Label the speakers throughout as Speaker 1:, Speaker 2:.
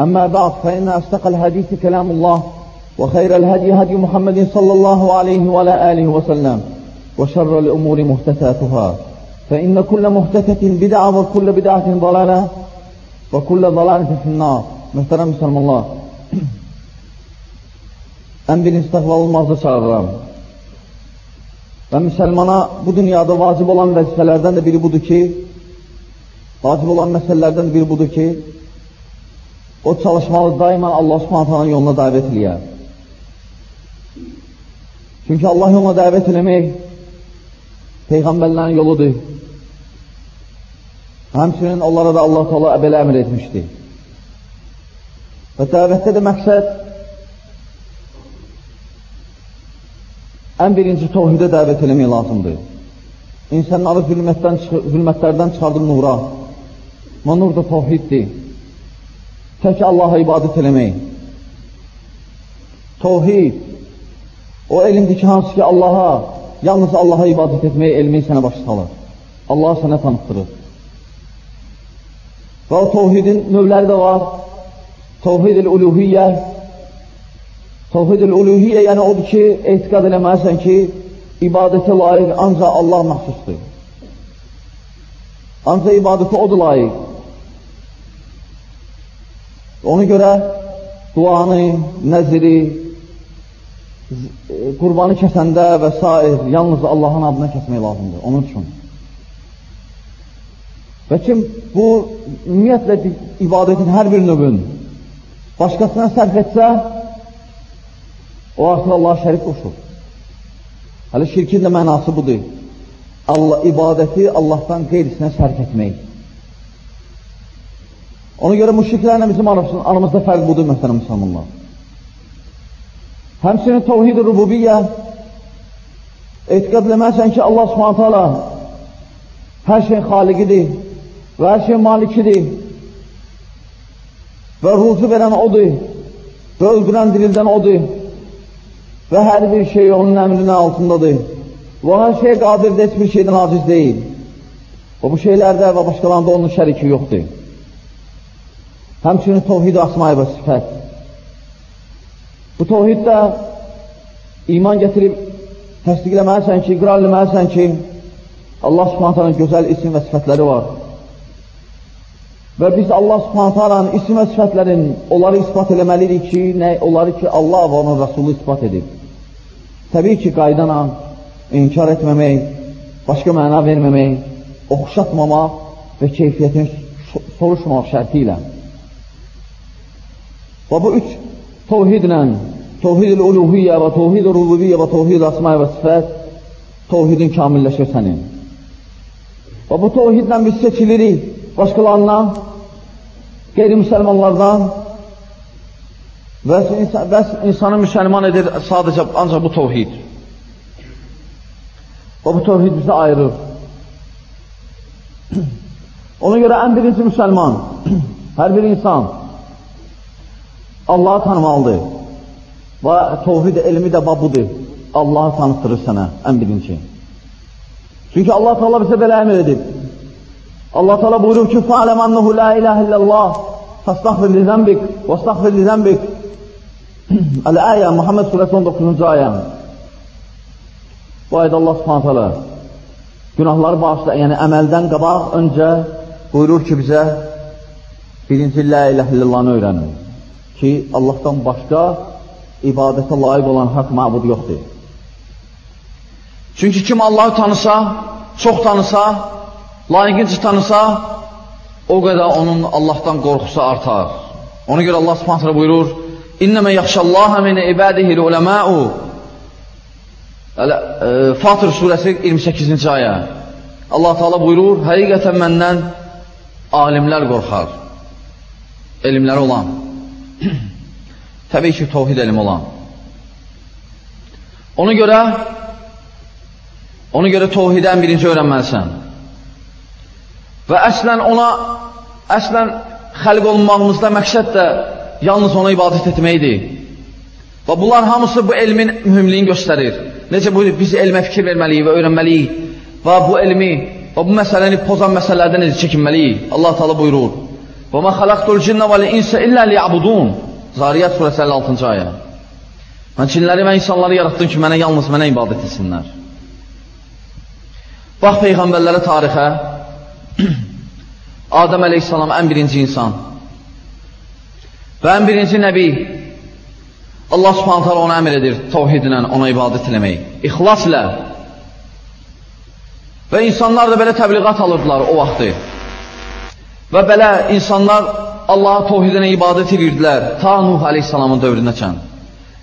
Speaker 1: أما بعد فإن أصدق الحديث كلام الله وخير الهدي هدي محمد صلى الله عليه وعلى آله وسلم وشر الأمور محدثاتها فإن كل محدثة بدعة وكل بدعة ضلالة وكل ضلالة في النار Möhtərəm müsəlmanlar, ən birinci təqva olmazda çağırıram. Və müsəlmana bu dünyada vacib olan vəzifələrdən də biri budur ki, vacib olan məsələlərdən biri budur ki, o çalışmalı daima Allah subhanətənin yoluna dəvət eləyər. Çünki Allah yoluna dəvət eləmək Peyğəmbərlərin yoludur. Həmçinin onlara da Allah Teala belə əmr etmişdir. Və dəvətdə də məqsəd ən birinci tohidə dəvət eləmək lazımdır. İnsanları zülmətdən, zülmətlərdən çıxardır nura. Və nur da tohiddir. Tək Allaha ibadət eləmək. Tohid, o elmdir ki, hansı ki Allaha, yalnız Allaha ibadət etməyə elmi sənə başa salır. Allah sənə tanıtdırır. Və o tohidin növləri də var. Tohid-ül uluhiyyə, Tevhid-ül uluhiyyə yəni odur ki, etiqad eləməlisən ki, ibadətə layiq ancaq Allah məxsusdur. Ancaq ibadətə odur layiq. Ona görə duanı, nəziri, qurbanı kəsəndə və s. yalnız Allahın adına kəsmək lazımdır, onun üçün. Və kim bu ümumiyyətlə ibadətin hər bir növün başqasına sərf etsə, O artıq Allah şərik qoşur. Hələ şirkin də mənası budur. Allah, ibadəti Allahdan qeyrisinə sərf etmək. Ona görə müşriklərlə bizim aramızda fərq budur, məsələn, müsəlmanlar. Həmçinin tevhid-i rububiyyə etiqad eləməsən ki, Allah subhanət hala hər şeyin xaliqidir və hər şeyin malikidir və ruzu verən odur və öldürən dirildən odur və hər bir şey onun əmrinin altındadır. Və hər şey qadirdir, heç bir şeydən aciz deyil. Və bu şeylərdə və başqalarında onun şəriki yoxdur. Həmçinin tovhid asmayı və sifət. Bu tovhiddə iman gətirib təsdiqləməlisən ki, iqrar eləməlisən ki, Allah subhanətənin gözəl isim və sifətləri var. Və biz Allah subhanətənin isim və sifətlərin onları ispat eləməliyik ki, nə, onları ki, Allah və onun Rasulü ispat edib. Təbii ki, qaydana inkar etməmək, başqa məna verməmək, oxşatmamaq və keyfiyyətini soruşmaq şərti ilə. Və bu üç tovhidlə, tovhid-ül uluhiyyə və tovhid-ül rububiyyə və tovhid-ül asmay və sifət tovhidin kamilləşir sənin. Və bu tovhidlə biz seçilirik başqalarından, qeyri-müsəlmanlardan və insanı müsəlman edir sadəcə ancaq bu tovhid. Və bu tovhid bizi ayırır. Ona görə ən birinci müsəlman, hər bir insan Allahı tanımalıdır. Və tovhid elmi də budur. Allahı tanıtdırır sənə ən birinci. Çünki Allah Teala bizə belə əmr edib. Allah Teala buyurur ki: "Fa'lem ennehu la ilahe illallah, fastaghfir li zenbik, vastaghfir li zenbik." Əl-Əyə, Muhammed surəsi 19-cu ayə. Bu ayda Allah subhanət hələ günahları bağışla, yəni əməldən qabaq öncə buyurur ki, bizə birinci lə ilə illallahını öyrənin. Ki, Allahdan başqa ibadətə layiq olan haqq məbud yoxdur.
Speaker 2: Çünki kim Allahı tanısa, çox tanısa, layiqincə tanısa, o qədər onun Allahdan qorxusu artar. Ona görə Allah subhanətlə buyurur, İnnəmə yaxşallaha min ibadihil uləməu Fatır surəsi 28-ci ayə Allah Teala buyurur, həqiqətən məndən alimlər qorxar. Elmləri olan. Təbii ki, tovhid elmi olan. Ona görə ona görə tovhidən birinci öyrənməlisən. Və əslən ona əslən xəlq olunmağımızda məqsəd də yalnız ona ibadət etməkdir. Və bunlar hamısı bu elmin mühümliyini göstərir. Necə bu, biz elmə fikir verməliyik və öyrənməliyik və bu elmi və bu məsələni pozan məsələlərdən necə çəkinməliyik. Allah Teala buyurur: "Və ma xalaqtul cinna vel insa illa liyabudun." Zariyat surəsi 56-cı ayə. Mən cinləri və insanları yaratdım ki, mənə yalnız mənə ibadət etsinlər. Bax peyğəmbərlərə tarixə. Adəm əleyhissalam ən birinci insan. Və ən birinci nəbi Allah subhanət hala ona əmr edir təvhidlə ona ibadət eləmək. İxlaslə. Və insanlar da belə təbliğat alırdılar o vaxtı. Və belə insanlar Allaha təvhidinə ibadət edirdilər ta Nuh aleyhissalamın dövrünə çən.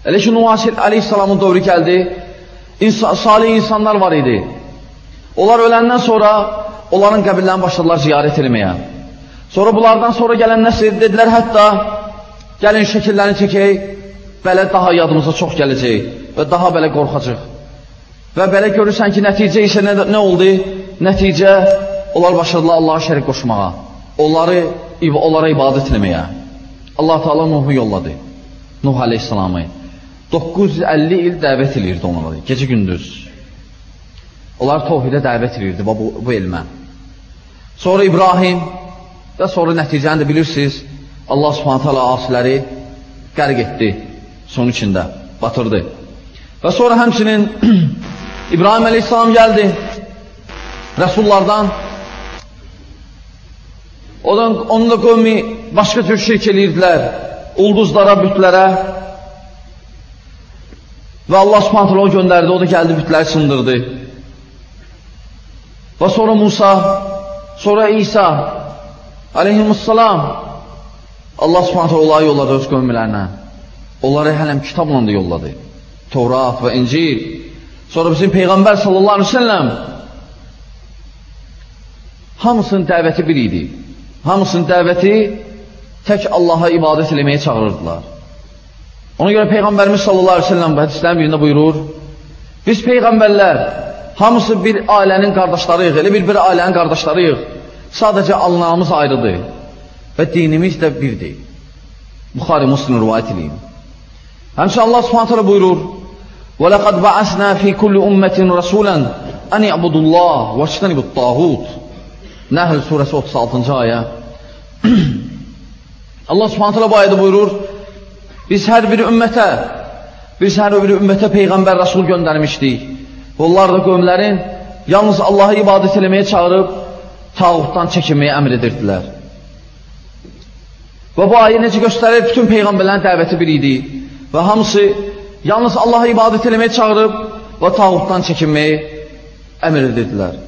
Speaker 2: Elə ki, Nuh aleyhissalamın dövrü gəldi, insan, salih insanlar var idi. Onlar öləndən sonra onların qəbirlərini başladılar ziyarət etməyə. Sonra bunlardan sonra gələn nəsil dedilər, hətta gəlin şəkillərini çəkək, belə daha yadımıza çox gələcək və daha belə qorxacaq. Və belə görürsən ki, nəticə isə nə, nə oldu? Nəticə, onlar başladılar Allaha şərik qoşmağa. Onları, onlara ibadət etməyə. Allah Teala Nuhu yolladı. Nuh aleyhissalamı. 950 il dəvət edirdi onları, gecə gündüz. Onlar tovhidə dəvət edirdi bu, bu elmə. Sonra İbrahim və sonra nəticəni də bilirsiniz, Allah subhanət hala asiləri qərq etdi son içində, batırdı. Və sonra həmçinin İbrahim əleyhissalam gəldi Rəsullardan Odan, onun da qövmi başqa tür şirk eləyirdilər, ulduzlara, bütlərə. Və Allah subhanətlə o göndərdi, o da gəldi, bütləri sındırdı. Və sonra Musa, sonra İsa, aleyhimussalam, Allah subhanətlə onları yolladı öz qövmilərinə. Onları hələm kitabla da yolladı. Tevrat və İncil. Sonra bizim Peyğəmbər sallallahu aleyhi ve sellem hamısının dəvəti bir idi Hamısının dəvəti tək Allaha ibadət eləməyə çağırırdılar. Ona görə Peyğəmbərimiz sallallahu aleyhi ve sellem hədislərin birində buyurur, biz Peyğəmbərlər hamısı bir ailənin qardaşlarıyıq, elə bir-bir ailənin qardaşlarıyıq. Sadəcə alnağımız ayrıdır və dinimiz də birdir. Buxari Muslim rivayət edeyim. Həmçə Allah subhanətələ buyurur, وَلَقَدْ بَعَسْنَا فِي كُلِّ أُمَّةٍ رَسُولًا أَنْ يَعْبُدُ اللّٰهِ وَاجْتَنِبُ الطَّاغُوتِ Nəhl surəsi 36-cı ayə. Allah subhanətələ bu ayədə buyurur, biz hər bir ümmətə, biz hər bir ümmətə Peyğəmbər Rasul göndərmişdik. Onlar da qövmlərin yalnız Allahı ibadət eləməyə çağırıb, tağutdan çəkinməyə əmr edirdilər. Və bu ayə necə göstərir? Bütün Peyğəmbərlərin dəvəti bir idi və hamısı yalnız Allahı ibadət eləməyə çağırıb və tağutdan çəkinməyi əmr edirdilər.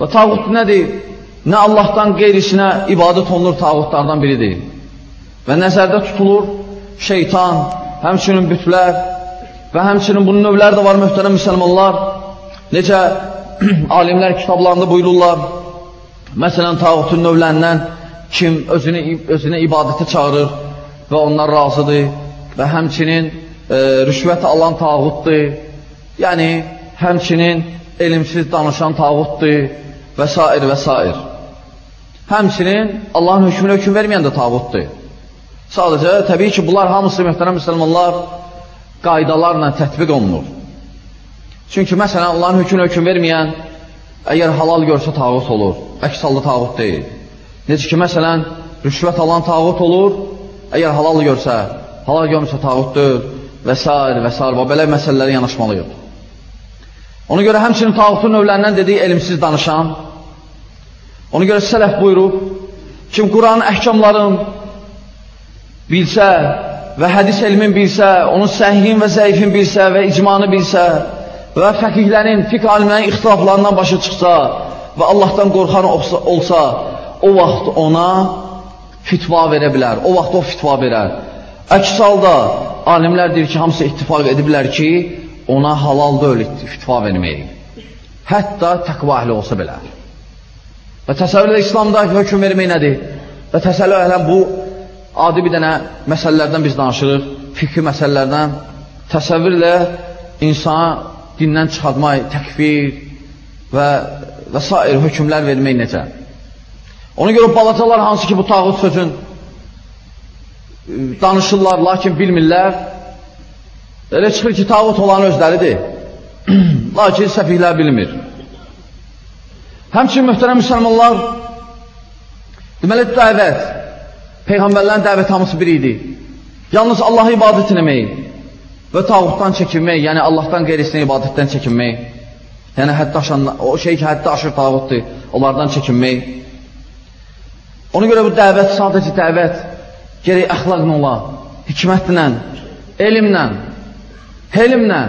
Speaker 2: Və tağut nədir? Nə Allahdan qeyrisinə ibadət olunur tağutlardan biridir. Və nəzərdə tutulur şeytan, həmçinin bütlər və həmçinin bunun növləri də var mühtərəm müsəlmanlar. Necə alimlər kitablarında buyururlar, məsələn, tağutun növlərindən kim özünü, özünə ibadətə çağırır və onlar razıdır və həmçinin e, rüşvət alan tağutdur, yəni həmçinin elmsiz danışan tağutdur və s. və s. Həmçinin Allahın hökmünə hökm verməyən də tağutdur. Sadəcə, təbii ki, bunlar hamısı mühtərəm müsəlmanlar qaydalarla tətbiq olunur. Çünki məsələn, Allahın hökmünə hökm verməyən əgər halal görsə tağut olur, əks halda tağut deyil. Necə ki, məsələn, rüşvət alan tağut olur, əgər halal görsə, halal görmürsə tağutdur və s. və s. və belə məsələləri yanaşmalıyıq. Ona görə həmçinin tağutun növlərindən dediyi elmsiz danışan, Ona görə sələf buyurub, kim Quranın əhkamların bilsə və hədis elmin bilsə, onun səhihin və zəifin bilsə və icmanı bilsə və fəqihlərin, fiqh alimlərin ixtilaflarından başa çıxsa və Allahdan qorxan olsa, o vaxt ona fitva verə bilər, o vaxt o fitva verər. Əks halda alimlər deyir ki, hamısı ittifaq ediblər ki, ona halal deyil fitva vermək. Hətta təqva əhli olsa belə. Və təsəvvür edə İslamda hökm vermək nədir? Və təsəvvür edən bu adi bir dənə məsələlərdən biz danışırıq, fikri məsələlərdən. Təsəvvürlə insana dindən çıxartmaq, təkfir və və s. hökmlər vermək necə? Ona görə balacalar hansı ki bu tağut sözün danışırlar, lakin bilmirlər. Elə çıxır ki, tağut olan özləridir. lakin səfihlər bilmir. Həmçin mühtərəm müsəlmanlar, deməli, dəvət, Peyğəmbərlərin dəvət hamısı bir idi. Yalnız Allahı ibadət eləmək və tağutdan çəkinmək, yəni Allahdan qeyrisinə ibadətdən çəkinmək. Yəni həddə aşan, o şey ki, həddə aşır tağutdur, onlardan çəkinmək. Ona görə bu dəvət sadəcə dəvət gerək əxlaqla ola, hikmətlə, elmlə, helmlə,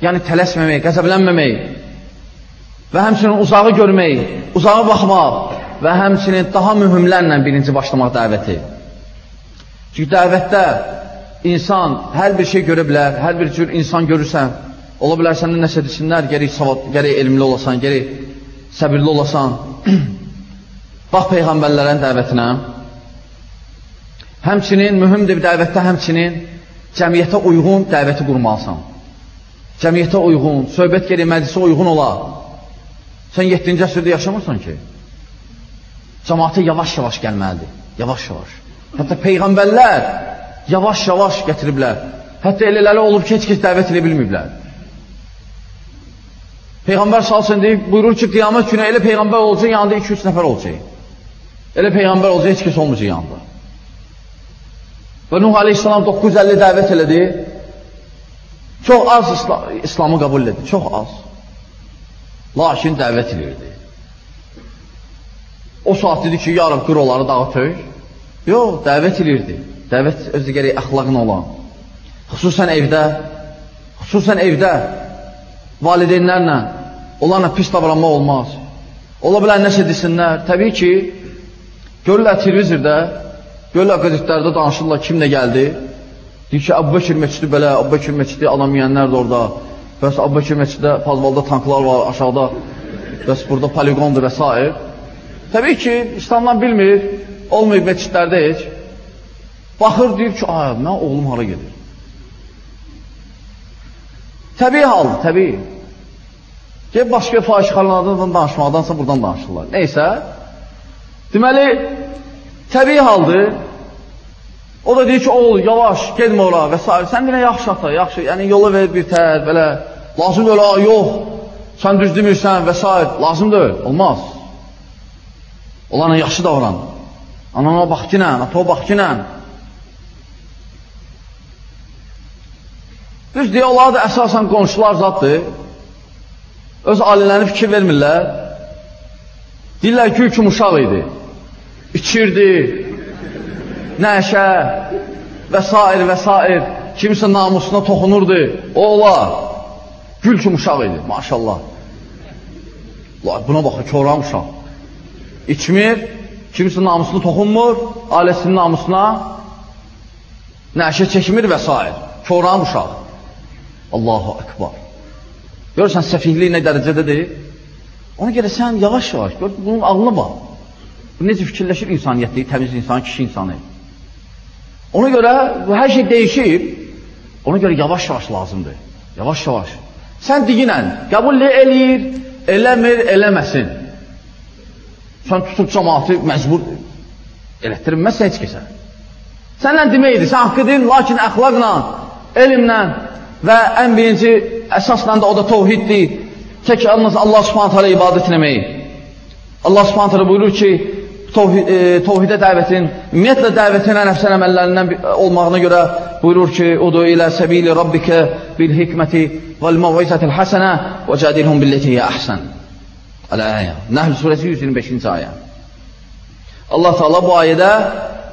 Speaker 2: yəni tələsməmək, qəzəblənməmək və həmçinin uzağı görmək, uzağı baxmaq və həmçinin daha mühümlərlə birinci başlamaq dəvəti. Çünki dəvətdə insan hər bir şey görə bilər, hər bir cür insan görürsən, ola bilər səndən nəsə desinlər, gərək, savad, gərək elmli olasan, gərək səbirli olasan. Bax Peyğəmbərlərin dəvətinə. Həmçinin, mühümdir dəvətdə həmçinin cəmiyyətə uyğun dəvəti qurmalısan. Cəmiyyətə uyğun, söhbət geri məclisə uyğun ola. Sən 7-ci əsrdə yaşamırsan ki. Cəmaata yavaş-yavaş gəlməlidir. Yavaş-yavaş. Hətta peyğəmbərlər yavaş-yavaş gətiriblər. Hətta elələri olub ki, heç kəs dəvət edə bilməyiblər. Peyğəmbər salsın deyib, buyurur ki, qiyamət günü elə peyğəmbər olacaq, yanında 2-3 nəfər olacaq. Elə peyğəmbər olacaq, heç kəs olmayacaq yanında. Və Nuh aleyhissalam 950 dəvət elədi. Çox az İslam, İslamı qəbul edir, çox az. Lakin dəvət edirdi. O saat dedi ki, yarım qır onları dağıtır. Yox, dəvət edirdi. Dəvət özü gərək əxlaqına olan. Xüsusən evdə, xüsusən evdə valideynlərlə, onlarla pis davranmaq olmaz. Ola bilər nəsə desinlər. Təbii ki, görürlər televizorda, görürlər qəzetlərdə danışırlar kim nə gəldi. Deyir ki, Əbbəkir meçidi belə, Əbbəkir meçidi adam yiyənlər də orada. Bəs Əbbəkir meçidə Fazvalda tanklar var, aşağıda. Bəs burada poligondur və s. Təbii ki, İslamdan bilmir, olmayıb meçidlərdə heç. Baxır, deyir ki, ay, mən oğlum hara gedir? Təbii haldır, təbii. Gel başqa fahişxanalardan danışmaqdansa buradan danışırlar. Neysə, deməli, təbii haldır. O da deyir ki, oğul, yavaş, gedmə ora və s. Sən deyirə, yaxşı ata, yaxşı, yəni yola ver bir tər, belə, lazım deyil, yox, sən düz demirsən və s. Lazım deyil, olmaz. Onlarla yaxşı davran. Anana bax ki nə, ataya bax ki nə. Düz deyə, onlar da əsasən qonşular zaddır. Öz ailələrini fikir vermirlər. Deyirlər ki, hüküm uşaq idi. İçirdi, nəşə və s. və s. Kimsə namusuna toxunurdu. O olar. Gül kimi uşaq idi, maşallah. Buna baxın, çoran uşaq içmir, kimsin namusunu toxunmur, ailəsinin namusuna nəşə çəkmir və s. Koran uşaq. Allahu Ekber. Görürsən, səfihlik nə dərəcədədir? Ona görə sən yavaş-yavaş, gör, bunun ağlına bax. Bu necə fikirləşir insaniyyətli, təmiz insan, kişi insanı. Ona görə bu hər şey dəyişib, ona görə yavaş-yavaş lazımdır. Yavaş-yavaş. Sən diginən, qəbul eləyir, eləmir, eləməsin. Sən tutub cəmaatı məcbur elətdirməzsən heç kəsə. Sənlə deməkdir, sən haqqıdın, lakin əxlaqla, elmlə və ən birinci əsasla da o da tovhiddir. Tək yalnız Allah subhanət hələ ibadət eləmək. Allah subhanət hələ buyurur ki, tovhid, e, tovhidə dəvətin, ümumiyyətlə dəvətin ən əfsən əməllərindən olmağına görə buyurur ki, Udu ilə səbili Rabbikə bil hikməti vəl məvizətil həsənə və cədilhum billetiyə əhsən. Əl-Əyə. Nəhl surəsi 125-ci ayə. Allah Teala bu ayədə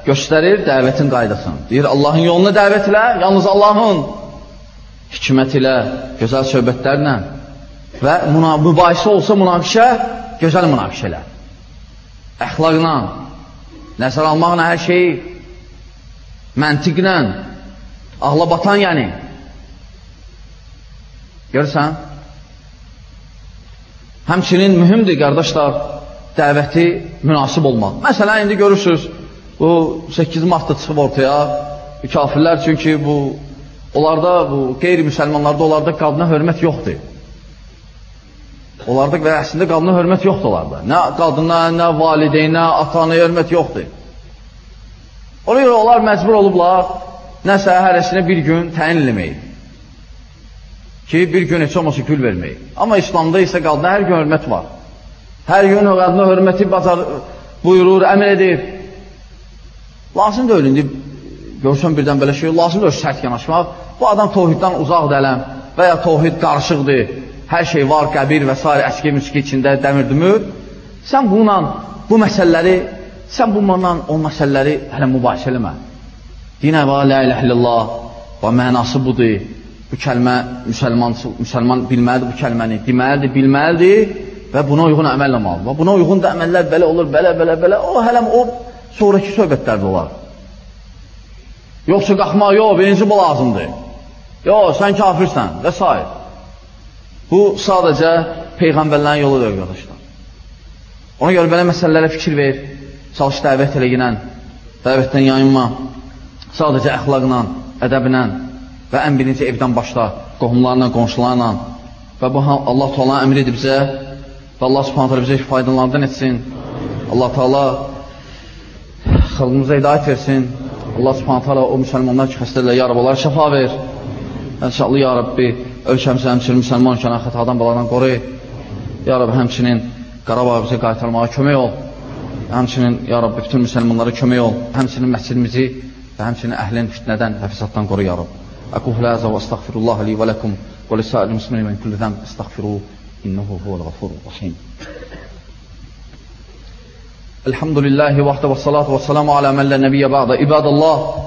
Speaker 2: göstərir dəvətin qaydasını. Deyir, Allahın yoluna dəvət ilə, yalnız Allahın hikmət ilə, gözəl söhbətlərlə və mübahisə olsa münaqişə, gözəl münaqişə ilə. Əxlaqla, nəzər almaqla hər şeyi, məntiqlə, ağla batan yəni. Görürsən? Həmçinin mühümdür, qardaşlar, dəvəti münasib olmaq. Məsələn, indi görürsünüz, bu 8 martda çıxıb ortaya, kafirlər çünki bu, onlarda, bu qeyri-müsəlmanlarda onlarda qadına hörmət yoxdur. Onlarda və əslində qadına hörmət yoxdur onlarda. Nə qadına, nə valideynə, atana hörmət yoxdur. Ona görə onlar məcbur olublar nəsə hərəsinə bir gün təyin eləməyib ki, bir gün heç olmasa gül vermək. Amma İslamda isə qadına hər gün hörmət var. Hər gün qadına hörməti bacar, buyurur, əmr edir. Lazım deyil, indi görsən birdən belə şey, lazım deyil sərt yanaşmaq. Bu adam tohiddən uzaq dələm və ya tohid qarışıqdır, hər şey var, qəbir və s. əski müski içində dəmir dümür. Sən bununla, bu məsələləri, sən bununla o məsələləri hələ mübahisə eləmə. Dinə və la ilə illallah və mənası budur bu kəlmə müsəlman, müsəlman bilməlidir bu kəlməni, deməlidir, bilməlidir və buna uyğun əməl eləməlidir. Buna uyğun da əməllər belə olur, belə, belə, belə. O hələm o sonraki söhbətlərdə olar. Yoxsa qalxmaq, yox, birinci bu lazımdır. Yox, sən kafirsən və s. Bu sadəcə Peyğəmbərlərin yoludur, qardaşlar. Ona görə belə məsələlərə fikir ver, çalış dəvət elə ginən, dəvətdən yayınma, sadəcə əxlaqla, ədəblə, və ən birinci evdən başla, qohumlarla, qonşularla və bu Allah Teala əmr edib bizə və Allah Subhanahu bizə faydalardan etsin. Allah Teala xalqımıza hidayət versin. Allah Subhanahu Teala o müsəlmanlar ki, xəstədirlər, ya Rabbi, onlara şəfa ver. İnşallah ya Rabbi, ölkəmizə həmçinin müsəlman ölkəni xətadan baladan qoru. Ya Rabbi, həmçinin Qarabağ bizi qaytarmağa kömək ol. Həmçinin, ya Rabbi, bütün müsəlmanlara kömək ol. Həmçinin məscidimizi və həmçinin əhlin fitnədən və fəsaddan qoru, ya Rabbi. Əqul həzə və əstəğfirullah li və ləkum və lisa'il müslimin min kulli zəm əstəğfiru innəhu huvəl ghafurur rahim. Elhamdülillahi vəxtə və salatu və salamu alə mən lə nəbiyyə ba'da. İbadallah.